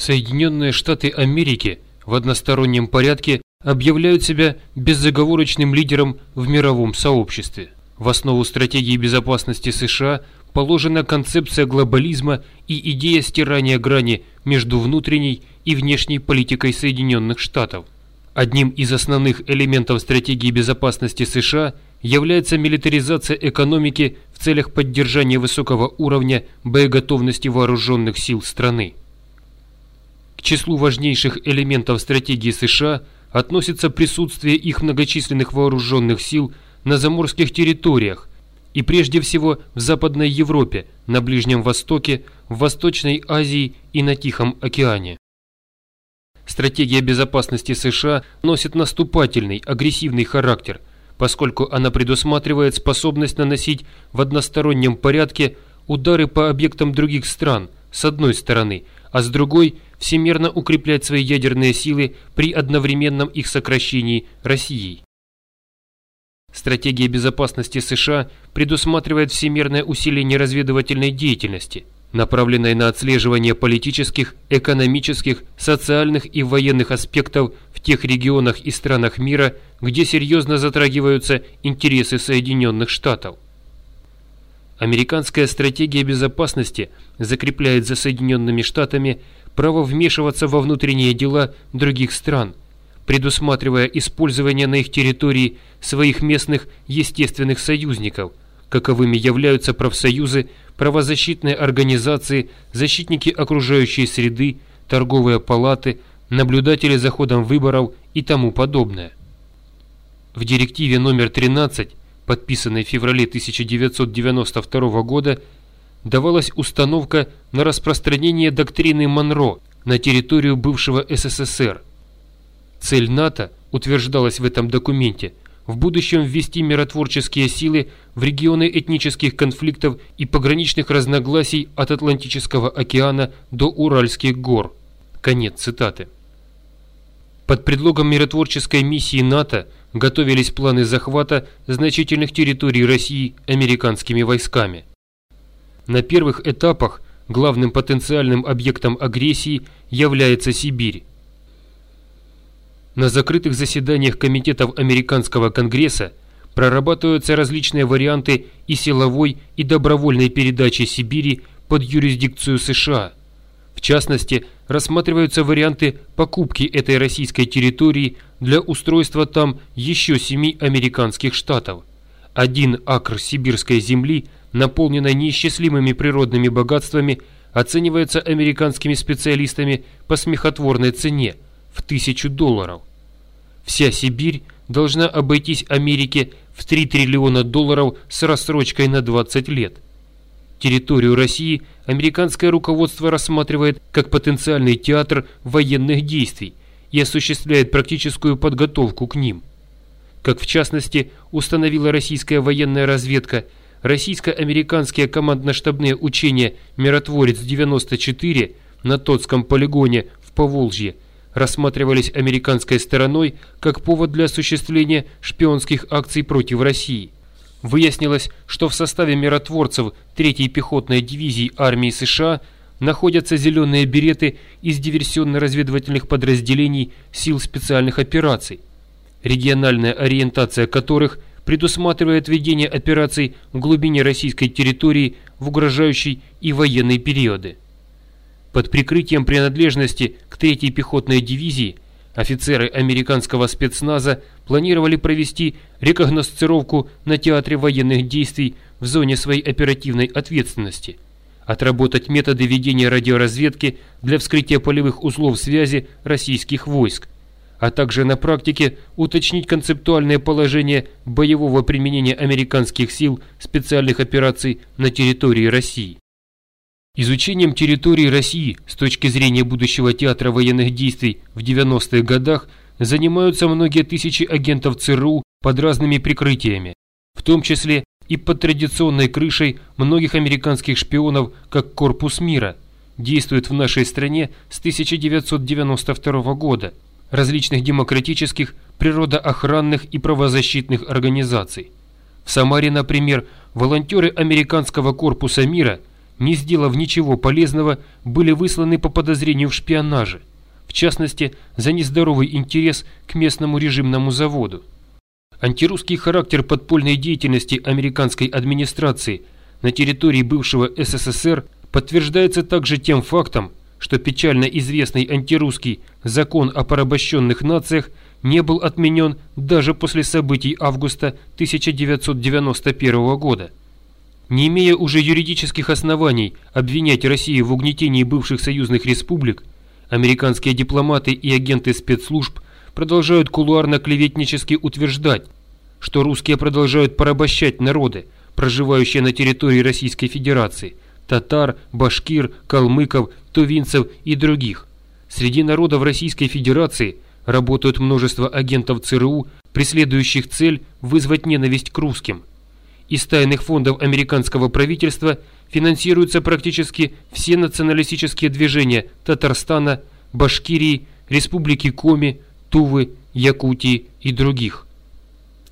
Соединенные Штаты Америки в одностороннем порядке объявляют себя безоговорочным лидером в мировом сообществе. В основу стратегии безопасности США положена концепция глобализма и идея стирания грани между внутренней и внешней политикой Соединенных Штатов. Одним из основных элементов стратегии безопасности США является милитаризация экономики в целях поддержания высокого уровня боеготовности вооруженных сил страны. К числу важнейших элементов стратегии США относится присутствие их многочисленных вооруженных сил на заморских территориях и прежде всего в Западной Европе, на Ближнем Востоке, в Восточной Азии и на Тихом океане. Стратегия безопасности США носит наступательный, агрессивный характер, поскольку она предусматривает способность наносить в одностороннем порядке удары по объектам других стран, с одной стороны, а с другой – всемерно укреплять свои ядерные силы при одновременном их сокращении Россией. Стратегия безопасности США предусматривает всемирное усиление разведывательной деятельности, направленной на отслеживание политических, экономических, социальных и военных аспектов в тех регионах и странах мира, где серьезно затрагиваются интересы Соединенных Штатов. Американская стратегия безопасности закрепляет за Соединенными Штатами право вмешиваться во внутренние дела других стран, предусматривая использование на их территории своих местных естественных союзников, каковыми являются профсоюзы, правозащитные организации, защитники окружающей среды, торговые палаты, наблюдатели за ходом выборов и тому подобное. В директиве номер 13, подписанной в феврале 1992 года, давалась установка на распространение доктрины Монро на территорию бывшего СССР. Цель НАТО, утверждалась в этом документе, в будущем ввести миротворческие силы в регионы этнических конфликтов и пограничных разногласий от Атлантического океана до Уральских гор. Конец цитаты. Под предлогом миротворческой миссии НАТО готовились планы захвата значительных территорий России американскими войсками. На первых этапах главным потенциальным объектом агрессии является Сибирь. На закрытых заседаниях комитетов Американского Конгресса прорабатываются различные варианты и силовой, и добровольной передачи Сибири под юрисдикцию США. В частности, рассматриваются варианты покупки этой российской территории для устройства там еще семи американских штатов. Один акр сибирской земли – наполненной неисчислимыми природными богатствами, оценивается американскими специалистами по смехотворной цене в тысячу долларов. Вся Сибирь должна обойтись Америке в 3 триллиона долларов с рассрочкой на 20 лет. Территорию России американское руководство рассматривает как потенциальный театр военных действий и осуществляет практическую подготовку к ним. Как в частности установила российская военная разведка – российско-американские командно-штабные учения «Миротворец-94» на Тотском полигоне в Поволжье рассматривались американской стороной как повод для осуществления шпионских акций против России. Выяснилось, что в составе миротворцев 3-й пехотной дивизии армии США находятся зеленые береты из диверсионно-разведывательных подразделений сил специальных операций, региональная ориентация которых – предусматривает ведение операций в глубине российской территории в угрожающий и военные периоды. Под прикрытием принадлежности к 3-й пехотной дивизии офицеры американского спецназа планировали провести рекогносцировку на театре военных действий в зоне своей оперативной ответственности, отработать методы ведения радиоразведки для вскрытия полевых узлов связи российских войск, а также на практике уточнить концептуальное положение боевого применения американских сил специальных операций на территории России. Изучением территории России с точки зрения будущего театра военных действий в 90-х годах занимаются многие тысячи агентов ЦРУ под разными прикрытиями, в том числе и под традиционной крышей многих американских шпионов, как Корпус мира, действует в нашей стране с 1992 года – различных демократических, природоохранных и правозащитных организаций. В Самаре, например, волонтеры Американского корпуса мира не сделав ничего полезного, были высланы по подозрению в шпионаже, в частности, за нездоровый интерес к местному режимному заводу. Антирусский характер подпольной деятельности американской администрации на территории бывшего СССР подтверждается также тем фактом, что печально известный антирусский закон о порабощенных нациях не был отменен даже после событий августа 1991 года. Не имея уже юридических оснований обвинять Россию в угнетении бывших союзных республик, американские дипломаты и агенты спецслужб продолжают кулуарно-клеветнически утверждать, что русские продолжают порабощать народы, проживающие на территории Российской Федерации, татар, башкир, калмыков, тувинцев и других. Среди народов Российской Федерации работают множество агентов ЦРУ, преследующих цель вызвать ненависть к русским – из тайных фондов американского правительства финансируются практически все националистические движения Татарстана, Башкирии, Республики Коми, Тувы, Якутии и других.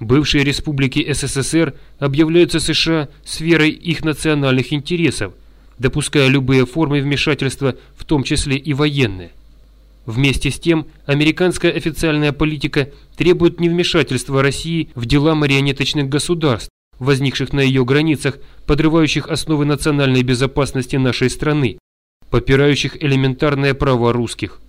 Бывшие республики СССР объявляются США сферой их национальных интересов, допуская любые формы вмешательства, в том числе и военные. Вместе с тем, американская официальная политика требует невмешательства России в дела марионеточных государств, возникших на ее границах, подрывающих основы национальной безопасности нашей страны, попирающих элементарное право русских.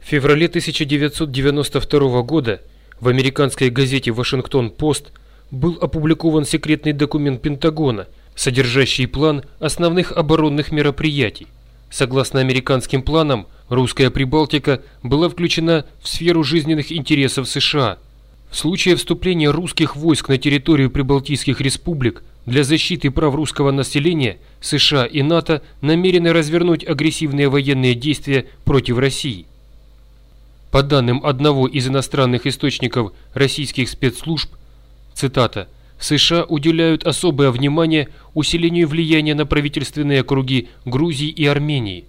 В феврале 1992 года в американской газете «Вашингтон-Пост» был опубликован секретный документ Пентагона, содержащий план основных оборонных мероприятий. Согласно американским планам, русская Прибалтика была включена в сферу жизненных интересов США – в случае вступления русских войск на территорию прибалтийских республик для защиты прав русского населения США и НАТО намерены развернуть агрессивные военные действия против России. По данным одного из иностранных источников российских спецслужб, цитата, США уделяют особое внимание усилению влияния на правительственные круги Грузии и Армении,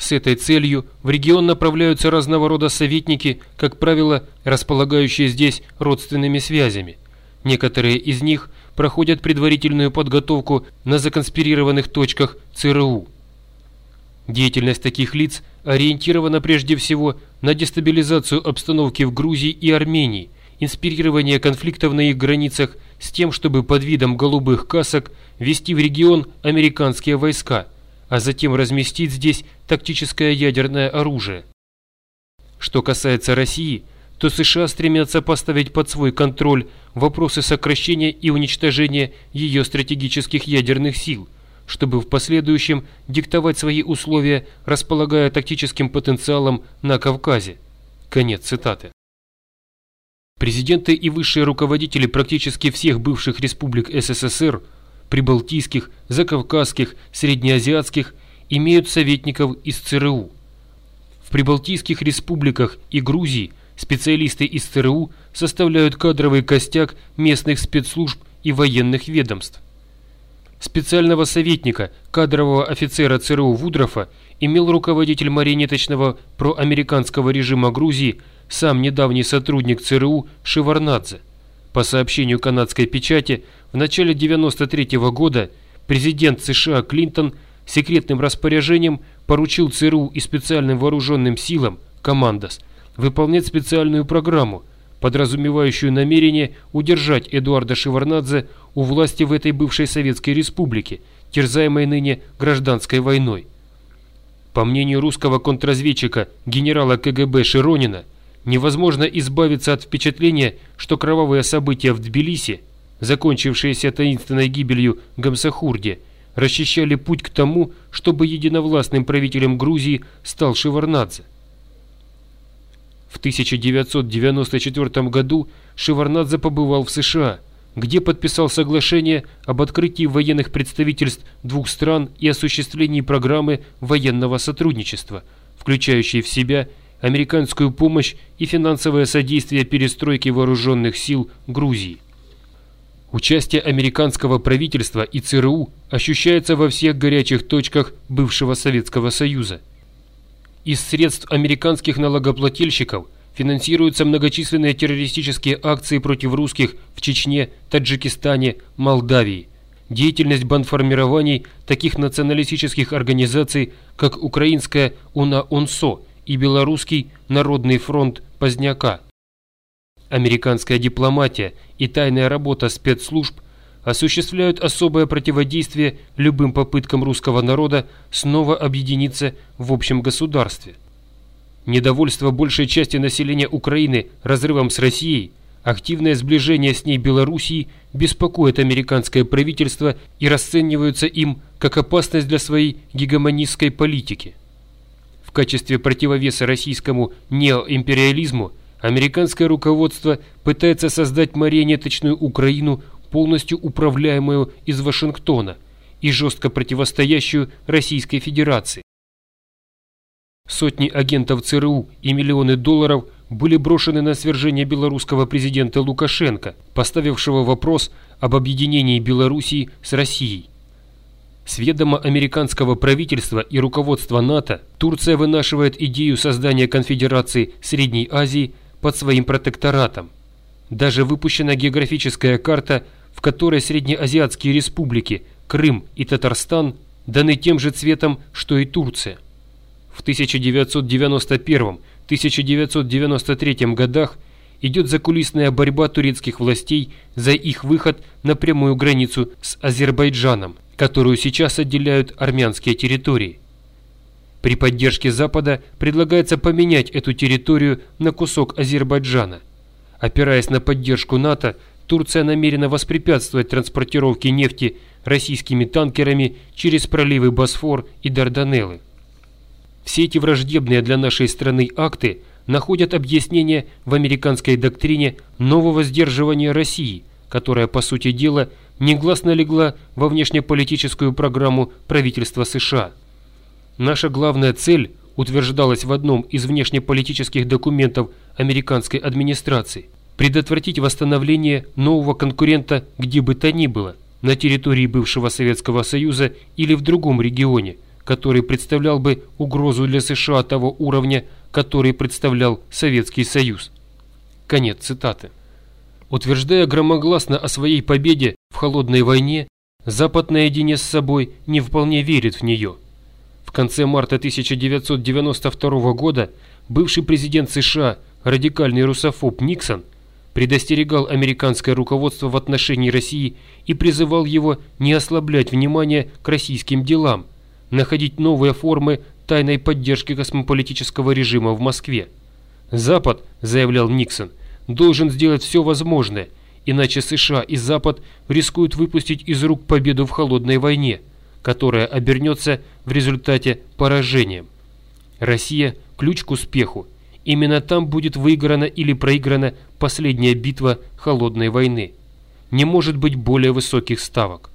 с этой целью в регион направляются разного рода советники, как правило, располагающие здесь родственными связями. Некоторые из них проходят предварительную подготовку на законспирированных точках ЦРУ. Деятельность таких лиц ориентирована прежде всего на дестабилизацию обстановки в Грузии и Армении, инспирирование конфликтов на их границах с тем, чтобы под видом голубых касок ввести в регион американские войска – а затем разместить здесь тактическое ядерное оружие. Что касается России, то США стремятся поставить под свой контроль вопросы сокращения и уничтожения ее стратегических ядерных сил, чтобы в последующем диктовать свои условия, располагая тактическим потенциалом на Кавказе. Конец цитаты. Президенты и высшие руководители практически всех бывших республик СССР – прибалтийских, закавказских, среднеазиатских имеют советников из ЦРУ. В прибалтийских республиках и Грузии специалисты из ЦРУ составляют кадровый костяк местных спецслужб и военных ведомств. Специального советника, кадрового офицера ЦРУ Вудрофа имел руководитель марионеточного проамериканского режима Грузии, сам недавний сотрудник ЦРУ Шеварнадзе. По сообщению канадской печати, в начале 93 -го года президент США Клинтон секретным распоряжением поручил ЦРУ и специальным вооруженным силам, командос, выполнять специальную программу, подразумевающую намерение удержать Эдуарда Шеварнадзе у власти в этой бывшей Советской Республике, терзаемой ныне гражданской войной. По мнению русского контрразведчика генерала КГБ Широнина, невозможно избавиться от впечатления, что кровавые события в Тбилиси, закончившиеся таинственной гибелью Гамсахурди, расчищали путь к тому, чтобы единовластным правителем Грузии стал Шеварнадзе. В 1994 году Шеварнадзе побывал в США, где подписал соглашение об открытии военных представительств двух стран и осуществлении программы военного сотрудничества, включающей в себя американскую помощь и финансовое содействие перестройке вооруженных сил Грузии. Участие американского правительства и ЦРУ ощущается во всех горячих точках бывшего Советского Союза. Из средств американских налогоплательщиков финансируются многочисленные террористические акции против русских в Чечне, Таджикистане, Молдавии. деятельность бандформирований таких националистических организаций, как украинская УНА-УНСО и белорусский Народный фронт Поздняка. Американская дипломатия и тайная работа спецслужб осуществляют особое противодействие любым попыткам русского народа снова объединиться в общем государстве. Недовольство большей части населения Украины разрывом с Россией, активное сближение с ней Белоруссии беспокоит американское правительство и расцениваются им как опасность для своей гегемонистской политики. В качестве противовеса российскому неоимпериализму американское руководство пытается создать марионеточную Украину, полностью управляемую из Вашингтона и жестко противостоящую Российской Федерации. Сотни агентов ЦРУ и миллионы долларов были брошены на свержение белорусского президента Лукашенко, поставившего вопрос об объединении Белоруссии с Россией. С ведома американского правительства и руководства НАТО Турция вынашивает идею создания конфедерации Средней Азии под своим протекторатом. Даже выпущена географическая карта, в которой среднеазиатские республики Крым и Татарстан даны тем же цветом, что и Турция. В 1991-1993 годах идет закулисная борьба турецких властей за их выход на прямую границу с Азербайджаном, которую сейчас отделяют армянские территории. При поддержке Запада предлагается поменять эту территорию на кусок Азербайджана. Опираясь на поддержку НАТО, Турция намерена воспрепятствовать транспортировке нефти российскими танкерами через проливы Босфор и Дарданеллы. Все эти враждебные для нашей страны акты находят объяснение в американской доктрине нового сдерживания России, которая, по сути дела, негласно легла во внешнеполитическую программу правительства США. Наша главная цель утверждалась в одном из внешнеполитических документов американской администрации – предотвратить восстановление нового конкурента где бы то ни было, на территории бывшего Советского Союза или в другом регионе – который представлял бы угрозу для США того уровня, который представлял Советский Союз. Конец цитаты. Утверждая громогласно о своей победе в холодной войне, Запад наедине с собой не вполне верит в нее. В конце марта 1992 года бывший президент США, радикальный русофоб Никсон, предостерегал американское руководство в отношении России и призывал его не ослаблять внимание к российским делам, находить новые формы тайной поддержки космополитического режима в Москве. Запад, заявлял Никсон, должен сделать все возможное, иначе США и Запад рискуют выпустить из рук победу в холодной войне, которая обернется в результате поражением. Россия – ключ к успеху. Именно там будет выиграна или проиграна последняя битва холодной войны. Не может быть более высоких ставок.